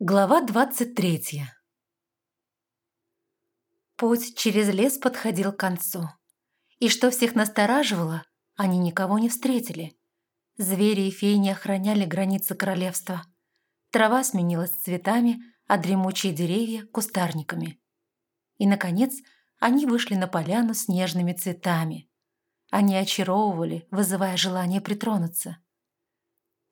Глава двадцать третья Путь через лес подходил к концу. И что всех настораживало, они никого не встретили. Звери и феи не охраняли границы королевства. Трава сменилась цветами, а дремучие деревья – кустарниками. И, наконец, они вышли на поляну с нежными цветами. Они очаровывали, вызывая желание притронуться.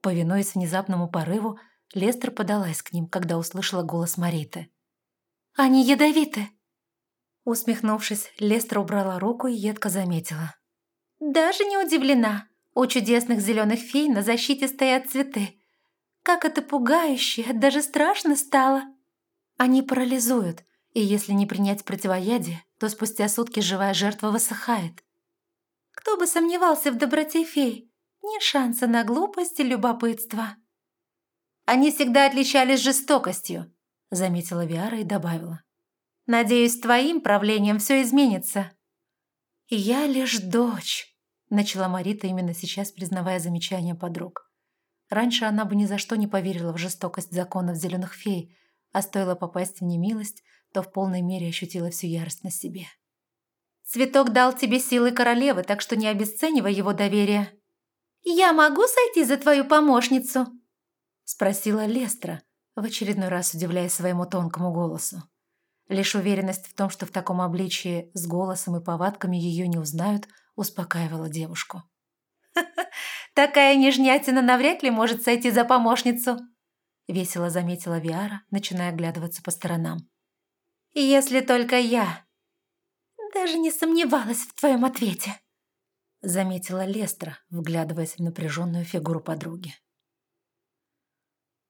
Повинуясь внезапному порыву, Лестер подалась к ним, когда услышала голос Мариты. «Они ядовиты!» Усмехнувшись, Лестер убрала руку и едко заметила. «Даже не удивлена. У чудесных зеленых фей на защите стоят цветы. Как это пугающе, даже страшно стало. Они парализуют, и если не принять противоядие, то спустя сутки живая жертва высыхает. Кто бы сомневался в доброте фей? Ни шанса на глупость и любопытство». Они всегда отличались жестокостью», — заметила Виара и добавила. «Надеюсь, твоим правлением все изменится». «Я лишь дочь», — начала Марита именно сейчас, признавая замечания подруг. Раньше она бы ни за что не поверила в жестокость законов зеленых фей, а стоило попасть в немилость, то в полной мере ощутила всю ярость на себе. «Цветок дал тебе силы королевы, так что не обесценивай его доверие». «Я могу сойти за твою помощницу?» Спросила Лестра, в очередной раз удивляясь своему тонкому голосу. Лишь уверенность в том, что в таком обличии с голосом и повадками ее не узнают, успокаивала девушку. «Такая нежнятина навряд ли может сойти за помощницу», весело заметила Виара, начиная оглядываться по сторонам. «Если только я...» «Даже не сомневалась в твоем ответе», заметила Лестра, вглядываясь в напряженную фигуру подруги.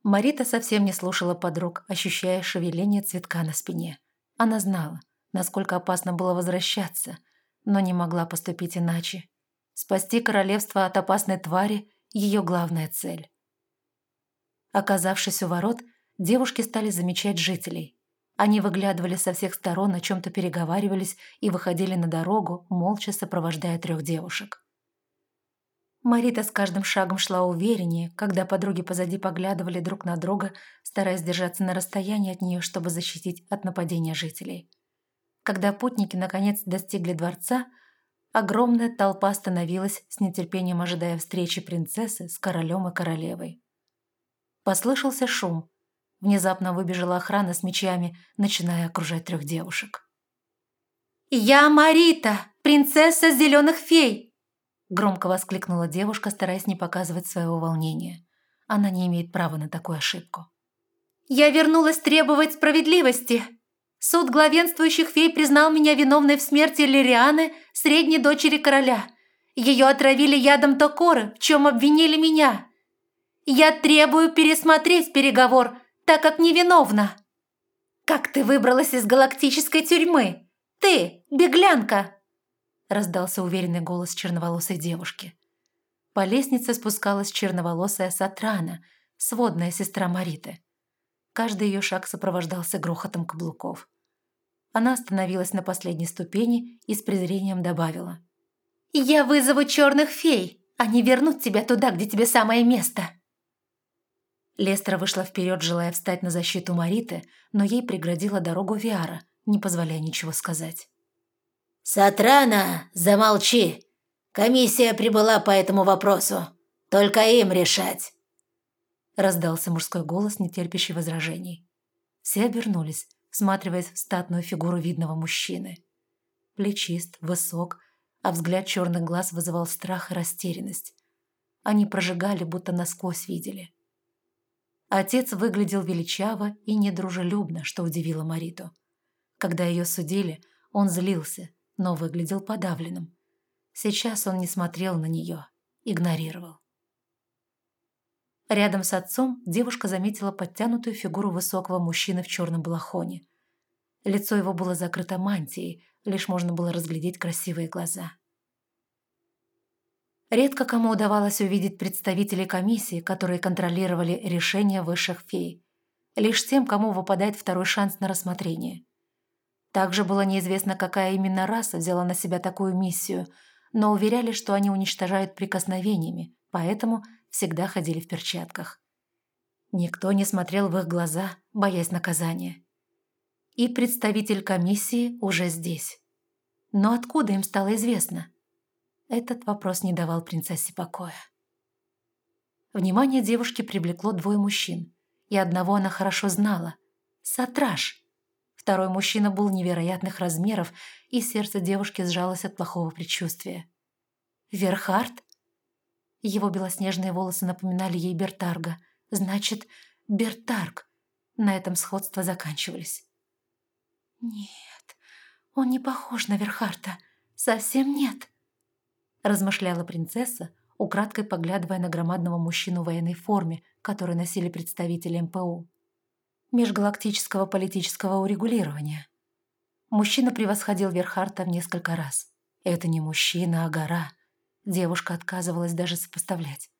Марита совсем не слушала подруг, ощущая шевеление цветка на спине. Она знала, насколько опасно было возвращаться, но не могла поступить иначе. Спасти королевство от опасной твари – ее главная цель. Оказавшись у ворот, девушки стали замечать жителей. Они выглядывали со всех сторон, о чем-то переговаривались и выходили на дорогу, молча сопровождая трех девушек. Марита с каждым шагом шла увереннее, когда подруги позади поглядывали друг на друга, стараясь держаться на расстоянии от нее, чтобы защитить от нападения жителей. Когда путники наконец достигли дворца, огромная толпа остановилась с нетерпением ожидая встречи принцессы с королем и королевой. Послышался шум. Внезапно выбежала охрана с мечами, начиная окружать трех девушек. «Я Марита, принцесса зеленых фей!» Громко воскликнула девушка, стараясь не показывать своего волнения. Она не имеет права на такую ошибку. «Я вернулась требовать справедливости. Суд главенствующих фей признал меня виновной в смерти Лирианы, средней дочери короля. Ее отравили ядом Токоры, в чем обвинили меня. Я требую пересмотреть переговор, так как невиновна. Как ты выбралась из галактической тюрьмы? Ты, беглянка!» Раздался уверенный голос черноволосой девушки. По лестнице спускалась черноволосая Сатрана, сводная сестра Мариты. Каждый ее шаг сопровождался грохотом каблуков. Она остановилась на последней ступени и с презрением добавила. «Я вызову черных фей! Они вернут тебя туда, где тебе самое место!» Лестра вышла вперед, желая встать на защиту Мариты, но ей преградила дорогу Виара, не позволяя ничего сказать. «Сатрана, замолчи! Комиссия прибыла по этому вопросу. Только им решать!» Раздался мужской голос, не терпящий возражений. Все обернулись, всматриваясь в статную фигуру видного мужчины. Плечист, высок, а взгляд черных глаз вызывал страх и растерянность. Они прожигали, будто насквозь видели. Отец выглядел величаво и недружелюбно, что удивило Мариту. Когда ее судили, он злился, но выглядел подавленным. Сейчас он не смотрел на нее, игнорировал. Рядом с отцом девушка заметила подтянутую фигуру высокого мужчины в черном балахоне. Лицо его было закрыто мантией, лишь можно было разглядеть красивые глаза. Редко кому удавалось увидеть представителей комиссии, которые контролировали решения высших фей. Лишь тем, кому выпадает второй шанс на рассмотрение. Также было неизвестно, какая именно раса взяла на себя такую миссию, но уверяли, что они уничтожают прикосновениями, поэтому всегда ходили в перчатках. Никто не смотрел в их глаза, боясь наказания. И представитель комиссии уже здесь. Но откуда им стало известно? Этот вопрос не давал принцессе покоя. Внимание девушки привлекло двое мужчин, и одного она хорошо знала – Сатраш. Второй мужчина был невероятных размеров, и сердце девушки сжалось от плохого предчувствия. Верхард? Его белоснежные волосы напоминали ей Бертарга. Значит, Бертарг. На этом сходства заканчивались. «Нет, он не похож на Верхарта. Совсем нет», – размышляла принцесса, украдкой поглядывая на громадного мужчину в военной форме, который носили представители МПУ. Межгалактического политического урегулирования. Мужчина превосходил Верхарта в несколько раз. Это не мужчина, а гора. Девушка отказывалась даже сопоставлять.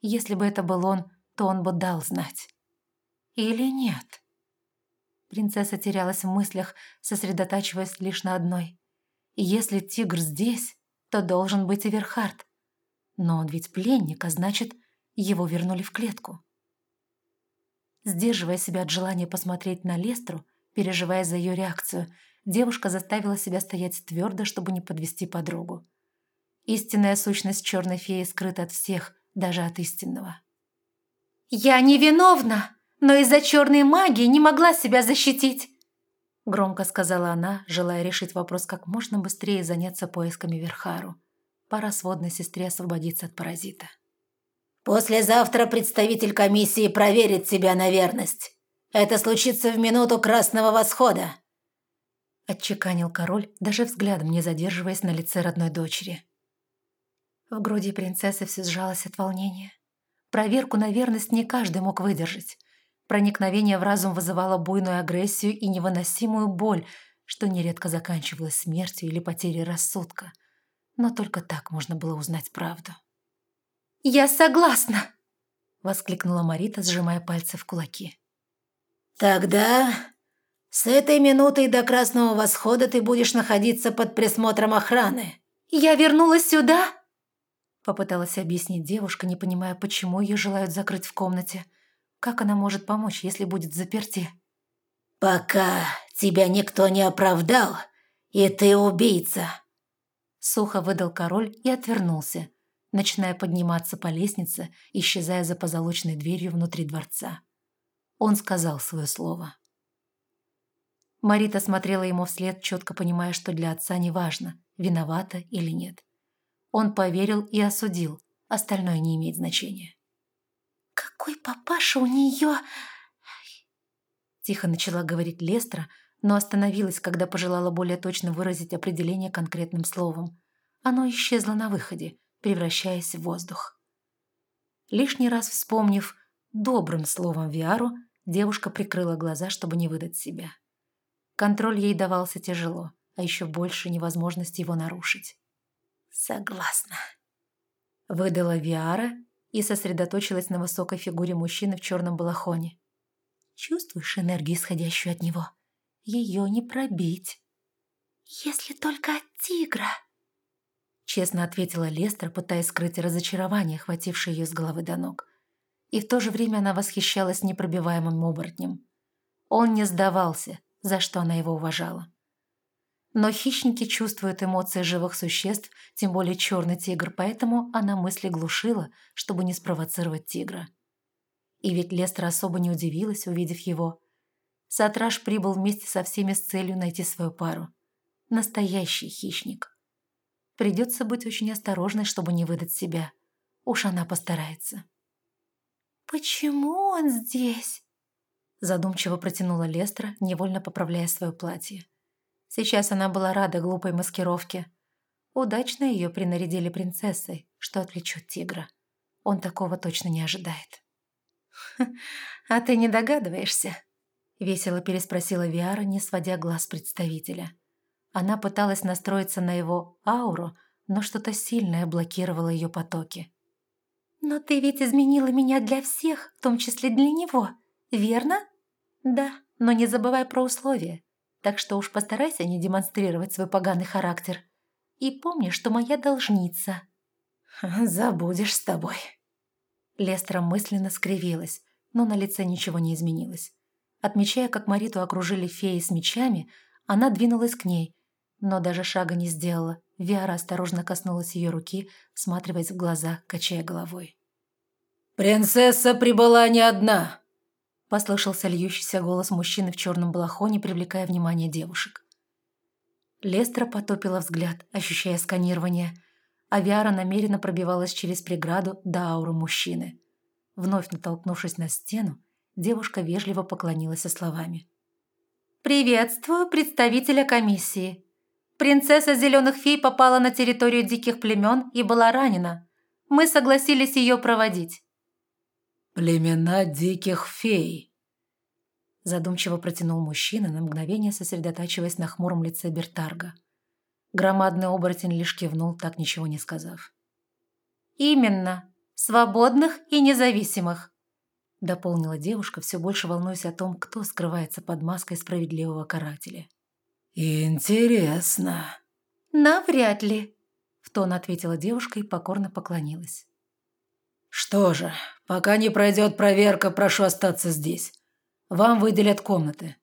Если бы это был он, то он бы дал знать. Или нет? Принцесса терялась в мыслях, сосредотачиваясь лишь на одной. Если тигр здесь, то должен быть и Верхард. Но он ведь пленник, а значит, его вернули в клетку. Сдерживая себя от желания посмотреть на Лестру, переживая за ее реакцию, девушка заставила себя стоять твердо, чтобы не подвести подругу. Истинная сущность черной феи скрыта от всех, даже от истинного. «Я невиновна, но из-за черной магии не могла себя защитить!» Громко сказала она, желая решить вопрос как можно быстрее и заняться поисками Верхару. Пора сводной сестре освободиться от паразита. «Послезавтра представитель комиссии проверит тебя на верность. Это случится в минуту Красного Восхода», отчеканил король, даже взглядом не задерживаясь на лице родной дочери. В груди принцессы все сжалось от волнения. Проверку на верность не каждый мог выдержать. Проникновение в разум вызывало буйную агрессию и невыносимую боль, что нередко заканчивалось смертью или потерей рассудка – но только так можно было узнать правду. «Я согласна!» — воскликнула Марита, сжимая пальцы в кулаки. «Тогда с этой минуты до Красного Восхода ты будешь находиться под присмотром охраны». «Я вернулась сюда?» Попыталась объяснить девушка, не понимая, почему ее желают закрыть в комнате. Как она может помочь, если будет заперти? «Пока тебя никто не оправдал, и ты убийца. Сухо выдал король и отвернулся, начиная подниматься по лестнице, исчезая за позолоченной дверью внутри дворца. Он сказал свое слово. Марита смотрела ему вслед, четко понимая, что для отца не важно, виновата или нет. Он поверил и осудил, остальное не имеет значения. «Какой папаша у нее...» Тихо начала говорить Лестра, но остановилась, когда пожелала более точно выразить определение конкретным словом. Оно исчезло на выходе, превращаясь в воздух. Лишний раз вспомнив добрым словом Виару, девушка прикрыла глаза, чтобы не выдать себя. Контроль ей давался тяжело, а еще больше невозможность его нарушить. «Согласна», — выдала Виара и сосредоточилась на высокой фигуре мужчины в черном балахоне. «Чувствуешь энергию, исходящую от него?» ее не пробить. «Если только от тигра», — честно ответила Лестра, пытаясь скрыть разочарование, охватившее ее с головы до ног. И в то же время она восхищалась непробиваемым оборотнем. Он не сдавался, за что она его уважала. Но хищники чувствуют эмоции живых существ, тем более черный тигр, поэтому она мысли глушила, чтобы не спровоцировать тигра. И ведь Лестра особо не удивилась, увидев его, Сатраш прибыл вместе со всеми с целью найти свою пару. Настоящий хищник. Придется быть очень осторожной, чтобы не выдать себя. Уж она постарается. «Почему он здесь?» Задумчиво протянула Лестра, невольно поправляя свое платье. Сейчас она была рада глупой маскировке. Удачно ее принарядили принцессой, что отвлечет тигра. Он такого точно не ожидает. «А ты не догадываешься?» Весело переспросила Виара, не сводя глаз представителя. Она пыталась настроиться на его ауру, но что-то сильное блокировало ее потоки. «Но ты ведь изменила меня для всех, в том числе для него, верно?» «Да, но не забывай про условия. Так что уж постарайся не демонстрировать свой поганый характер. И помни, что моя должница». «Забудешь с тобой». Лестра мысленно скривилась, но на лице ничего не изменилось. Отмечая, как Мариту окружили феи с мечами, она двинулась к ней, но даже шага не сделала. Виара осторожно коснулась ее руки, всматриваясь в глаза, качая головой. «Принцесса прибыла не одна!» Послышался льющийся голос мужчины в черном балахоне, привлекая внимание девушек. Лестра потопила взгляд, ощущая сканирование, а Виара намеренно пробивалась через преграду до ауры мужчины. Вновь натолкнувшись на стену, девушка вежливо поклонилась со словами. «Приветствую представителя комиссии. Принцесса Зеленых Фей попала на территорию диких племен и была ранена. Мы согласились ее проводить». «Племена диких фей», задумчиво протянул мужчина, на мгновение сосредотачиваясь на хмуром лице Бертарга. Громадный оборотень лишь кивнул, так ничего не сказав. «Именно. Свободных и независимых», — дополнила девушка, все больше волнуясь о том, кто скрывается под маской справедливого карателя. «Интересно». «Навряд ли», — в тон ответила девушка и покорно поклонилась. «Что же, пока не пройдет проверка, прошу остаться здесь. Вам выделят комнаты.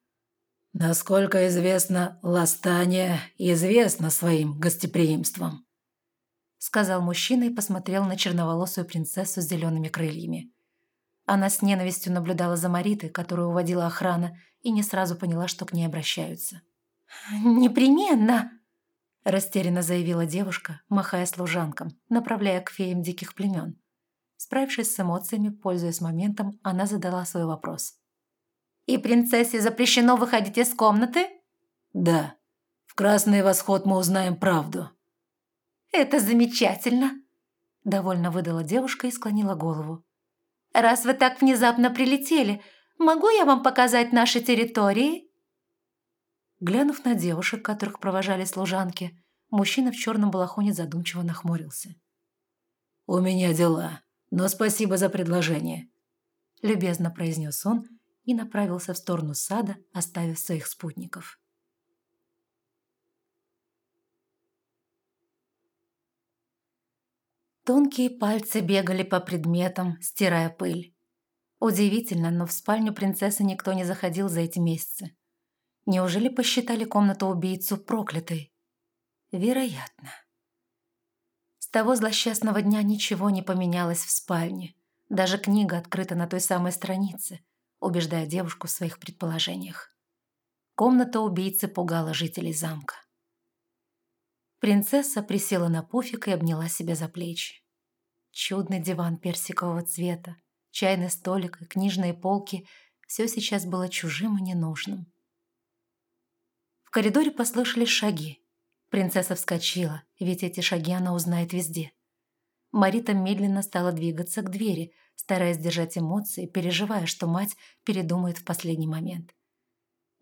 Насколько известно, Ластания известна своим гостеприимством», сказал мужчина и посмотрел на черноволосую принцессу с зелеными крыльями. Она с ненавистью наблюдала за Маритой, которую уводила охрана, и не сразу поняла, что к ней обращаются. «Непременно!» – растерянно заявила девушка, махая служанкам, направляя к феям диких племен. Справившись с эмоциями, пользуясь моментом, она задала свой вопрос. «И принцессе запрещено выходить из комнаты?» «Да. В Красный Восход мы узнаем правду». «Это замечательно!» – довольно выдала девушка и склонила голову. «Раз вы так внезапно прилетели, могу я вам показать наши территории?» Глянув на девушек, которых провожали служанки, мужчина в черном балахоне задумчиво нахмурился. «У меня дела, но спасибо за предложение», – любезно произнес он и направился в сторону сада, оставив своих спутников. Тонкие пальцы бегали по предметам, стирая пыль. Удивительно, но в спальню принцессы никто не заходил за эти месяцы. Неужели посчитали комнату убийцу проклятой? Вероятно. С того злосчастного дня ничего не поменялось в спальне. Даже книга открыта на той самой странице – убеждая девушку в своих предположениях. Комната убийцы пугала жителей замка. Принцесса присела на пуфик и обняла себя за плечи. Чудный диван персикового цвета, чайный столик и книжные полки – все сейчас было чужим и ненужным. Коридоре послышались шаги. Принцесса вскочила, ведь эти шаги она узнает везде. Марита медленно стала двигаться к двери, стараясь держать эмоции, переживая, что мать передумает в последний момент.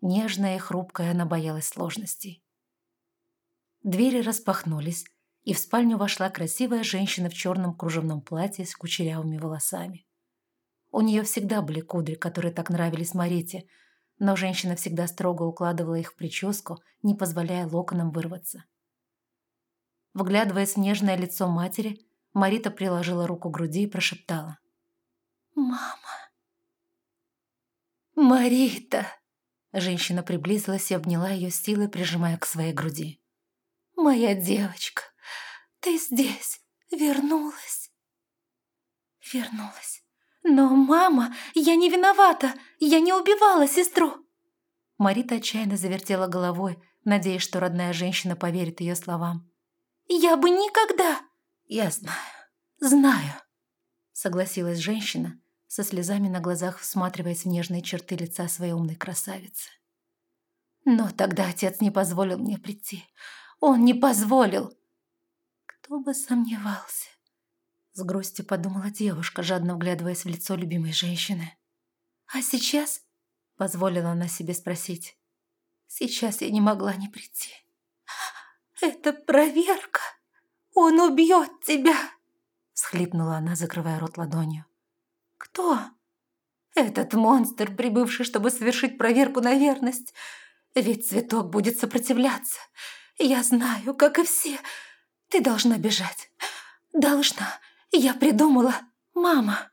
Нежная и хрупкая она боялась сложностей. Двери распахнулись, и в спальню вошла красивая женщина в черном кружевном платье с кучерявыми волосами. У нее всегда были кудри, которые так нравились Марите, но женщина всегда строго укладывала их в прическу, не позволяя локонам вырваться. Вглядываясь в нежное лицо матери, Марита приложила руку к груди и прошептала. «Мама!» «Марита!» Женщина приблизилась и обняла ее силой, прижимая к своей груди. «Моя девочка, ты здесь, вернулась?» «Вернулась. Но, мама, я не виновата, я не убивала сестру!» Марита отчаянно завертела головой, надеясь, что родная женщина поверит ее словам. «Я бы никогда...» «Я знаю, знаю», — согласилась женщина, со слезами на глазах всматриваясь в нежные черты лица своей умной красавицы. «Но тогда отец не позволил мне прийти. Он не позволил!» «Кто бы сомневался!» С грустью подумала девушка, жадно вглядываясь в лицо любимой женщины. «А сейчас?» — позволила она себе спросить. «Сейчас я не могла не прийти. Это проверка!» «Он убьет тебя!» – схлипнула она, закрывая рот ладонью. «Кто?» «Этот монстр, прибывший, чтобы совершить проверку на верность. Ведь цветок будет сопротивляться. Я знаю, как и все. Ты должна бежать. Должна. Я придумала. Мама!»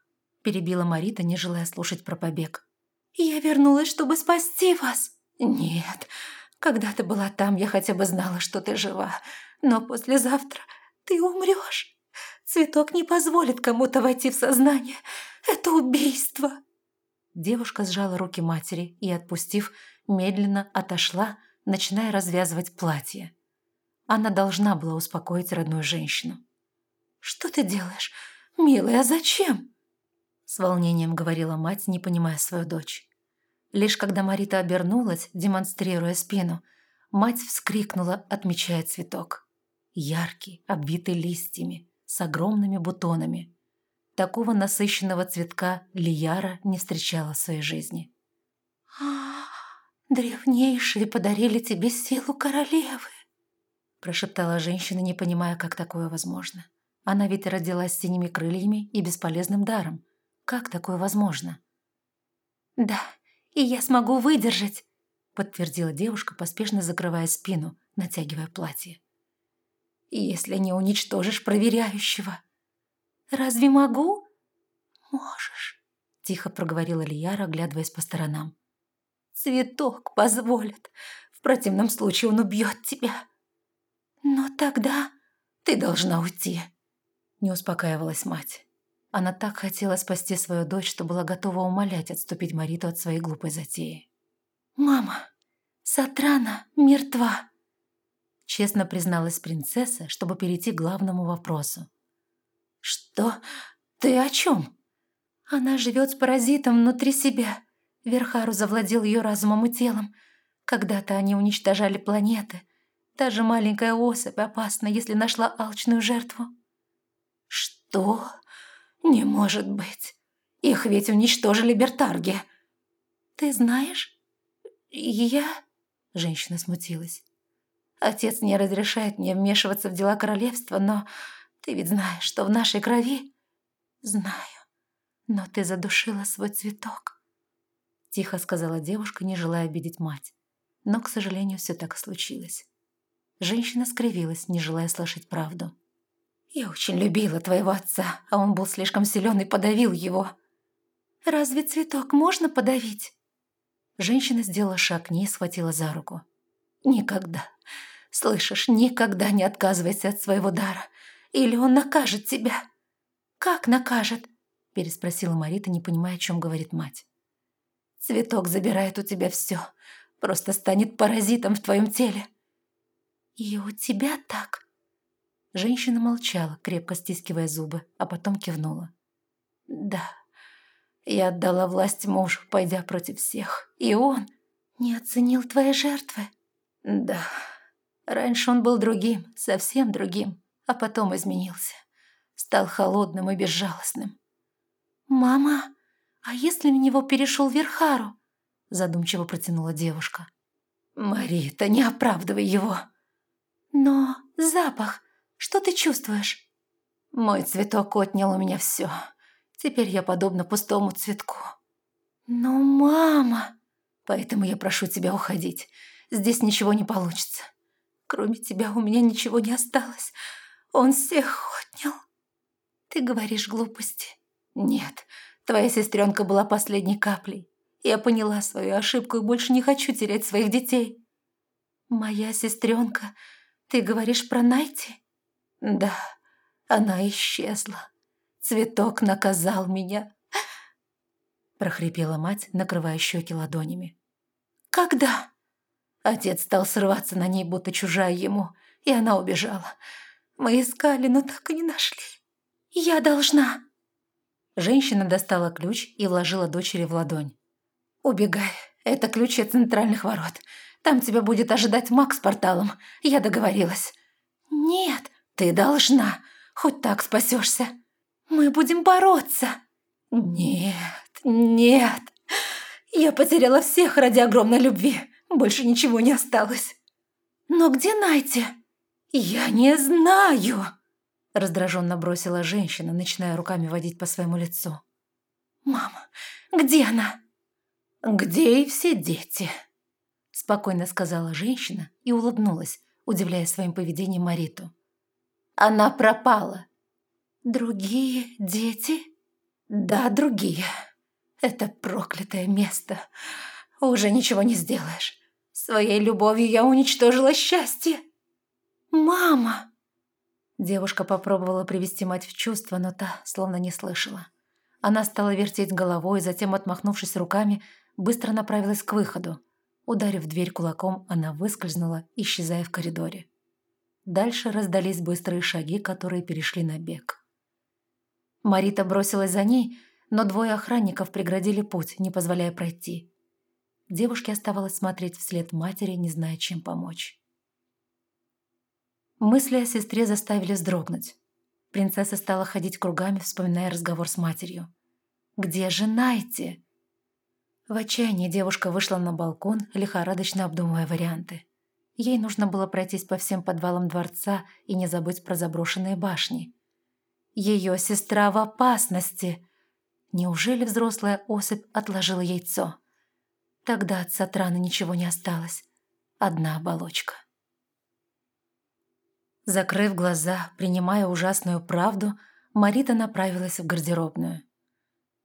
перебила Марита, не желая слушать про побег. «Я вернулась, чтобы спасти вас!» «Нет, когда ты была там, я хотя бы знала, что ты жива. Но послезавтра ты умрешь. Цветок не позволит кому-то войти в сознание. Это убийство!» Девушка сжала руки матери и, отпустив, медленно отошла, начиная развязывать платье. Она должна была успокоить родную женщину. «Что ты делаешь? Милая, зачем?» С волнением говорила мать, не понимая свою дочь. Лишь когда Марита обернулась, демонстрируя спину, мать вскрикнула, отмечая цветок. Яркий, обвитый листьями, с огромными бутонами. Такого насыщенного цветка Лияра не встречала в своей жизни. «А, древнейшие подарили тебе силу королевы!» прошептала женщина, не понимая, как такое возможно. Она ведь родилась с синими крыльями и бесполезным даром. Как такое возможно? «Да, и я смогу выдержать», — подтвердила девушка, поспешно закрывая спину, натягивая платье. «Если не уничтожишь проверяющего». «Разве могу?» «Можешь», — тихо проговорила Лияра, оглядываясь по сторонам. «Цветок позволит. В противном случае он убьет тебя». «Но тогда ты должна уйти», — не успокаивалась мать. Она так хотела спасти свою дочь, что была готова умолять отступить Мариту от своей глупой затеи. «Мама, Сатрана мертва!» Честно призналась принцесса, чтобы перейти к главному вопросу. «Что? Ты о чем?» «Она живет с паразитом внутри себя. Верхару завладел ее разумом и телом. Когда-то они уничтожали планеты. Даже маленькая особь опасна, если нашла алчную жертву». «Что?» «Не может быть. Их ведь уничтожили Бертарги». «Ты знаешь?» «Я...» Женщина смутилась. «Отец не разрешает мне вмешиваться в дела королевства, но ты ведь знаешь, что в нашей крови...» «Знаю. Но ты задушила свой цветок», — тихо сказала девушка, не желая обидеть мать. Но, к сожалению, все так и случилось. Женщина скривилась, не желая слышать правду. Я очень любила твоего отца, а он был слишком силен и подавил его. Разве цветок можно подавить? Женщина сделала шаг к ней и схватила за руку. Никогда. Слышишь, никогда не отказывайся от своего дара. Или он накажет тебя. Как накажет? Переспросила Марита, не понимая, о чем говорит мать. Цветок забирает у тебя все. Просто станет паразитом в твоем теле. И у тебя так? Женщина молчала, крепко стискивая зубы, а потом кивнула. «Да, я отдала власть мужу, пойдя против всех. И он не оценил твои жертвы?» «Да. Раньше он был другим, совсем другим, а потом изменился. Стал холодным и безжалостным». «Мама, а если в него перешел Верхару?» задумчиво протянула девушка. «Марита, не оправдывай его!» «Но запах...» Что ты чувствуешь?» «Мой цветок отнял у меня все. Теперь я подобна пустому цветку». «Но мама...» «Поэтому я прошу тебя уходить. Здесь ничего не получится. Кроме тебя у меня ничего не осталось. Он всех отнял». «Ты говоришь глупости». «Нет, твоя сестренка была последней каплей. Я поняла свою ошибку и больше не хочу терять своих детей». «Моя сестренка? Ты говоришь про Найти?» Да, она исчезла. Цветок наказал меня. Прохрипела мать, накрывая щеки ладонями. Когда? Отец стал срываться на ней, будто чужая ему, и она убежала. Мы искали, но так и не нашли. Я должна. Женщина достала ключ и вложила дочери в ладонь. «Убегай. Это ключ от центральных ворот. Там тебя будет ожидать Макс с порталом. Я договорилась». «Нет, ты должна, хоть так спасешься. Мы будем бороться. Нет, нет. Я потеряла всех ради огромной любви. Больше ничего не осталось. Но где Найти? Я не знаю. Раздраженно бросила женщина, начиная руками водить по своему лицу. «Мама, где она?» «Где и все дети?» Спокойно сказала женщина и улыбнулась, удивляя своим поведением Мариту. Она пропала. Другие дети? «Да, другие. Это проклятое место. Уже ничего не сделаешь. Своей любовью я уничтожила счастье. Мама!» Девушка попробовала привести мать в чувство, но та словно не слышала. Она стала вертеть головой, затем, отмахнувшись руками, быстро направилась к выходу. Ударив дверь кулаком, она выскользнула, исчезая в коридоре. Дальше раздались быстрые шаги, которые перешли на бег. Марита бросилась за ней, но двое охранников преградили путь, не позволяя пройти. Девушке оставалось смотреть вслед матери, не зная, чем помочь. Мысли о сестре заставили вздрогнуть. Принцесса стала ходить кругами, вспоминая разговор с матерью. «Где же Найти?» В отчаянии девушка вышла на балкон, лихорадочно обдумывая варианты. Ей нужно было пройтись по всем подвалам дворца и не забыть про заброшенные башни. Ее сестра в опасности. Неужели взрослая особь отложила яйцо? Тогда от Сатрана ничего не осталось. Одна оболочка. Закрыв глаза, принимая ужасную правду, Марита направилась в гардеробную.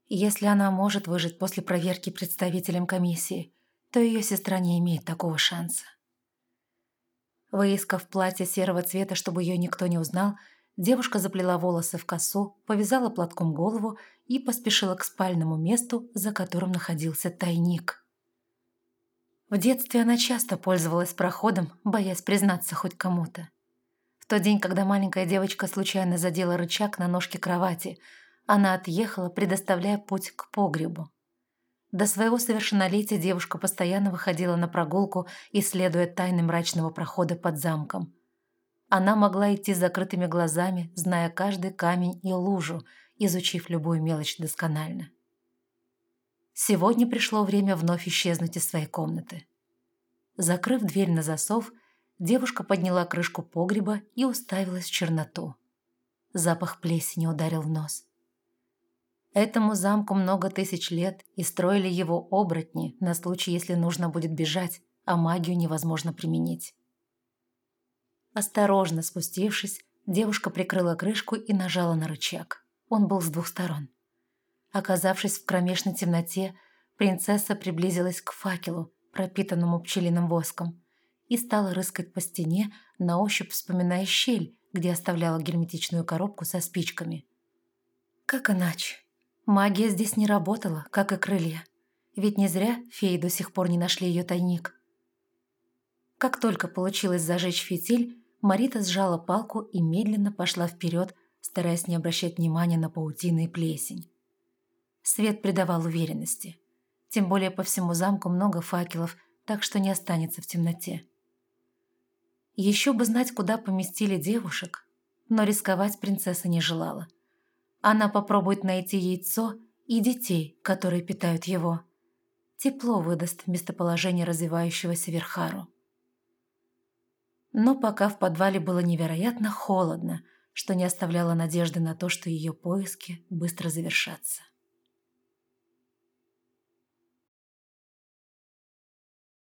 Если она может выжить после проверки представителем комиссии, то ее сестра не имеет такого шанса. Выискав платье серого цвета, чтобы ее никто не узнал, девушка заплела волосы в косу, повязала платком голову и поспешила к спальному месту, за которым находился тайник. В детстве она часто пользовалась проходом, боясь признаться хоть кому-то. В тот день, когда маленькая девочка случайно задела рычаг на ножке кровати, она отъехала, предоставляя путь к погребу. До своего совершеннолетия девушка постоянно выходила на прогулку, исследуя тайны мрачного прохода под замком. Она могла идти с закрытыми глазами, зная каждый камень и лужу, изучив любую мелочь досконально. Сегодня пришло время вновь исчезнуть из своей комнаты. Закрыв дверь на засов, Девушка подняла крышку погреба и уставилась в черноту. Запах плесени ударил в нос. Этому замку много тысяч лет, и строили его оборотни на случай, если нужно будет бежать, а магию невозможно применить. Осторожно спустившись, девушка прикрыла крышку и нажала на рычаг. Он был с двух сторон. Оказавшись в кромешной темноте, принцесса приблизилась к факелу, пропитанному пчелиным воском и стала рыскать по стене, на ощупь вспоминая щель, где оставляла герметичную коробку со спичками. Как иначе? Магия здесь не работала, как и крылья. Ведь не зря феи до сих пор не нашли ее тайник. Как только получилось зажечь фитиль, Марита сжала палку и медленно пошла вперед, стараясь не обращать внимания на паутины и плесень. Свет придавал уверенности. Тем более по всему замку много факелов, так что не останется в темноте. Еще бы знать, куда поместили девушек, но рисковать принцесса не желала. Она попробует найти яйцо и детей, которые питают его. Тепло выдаст местоположение развивающегося Верхару. Но пока в подвале было невероятно холодно, что не оставляло надежды на то, что ее поиски быстро завершатся.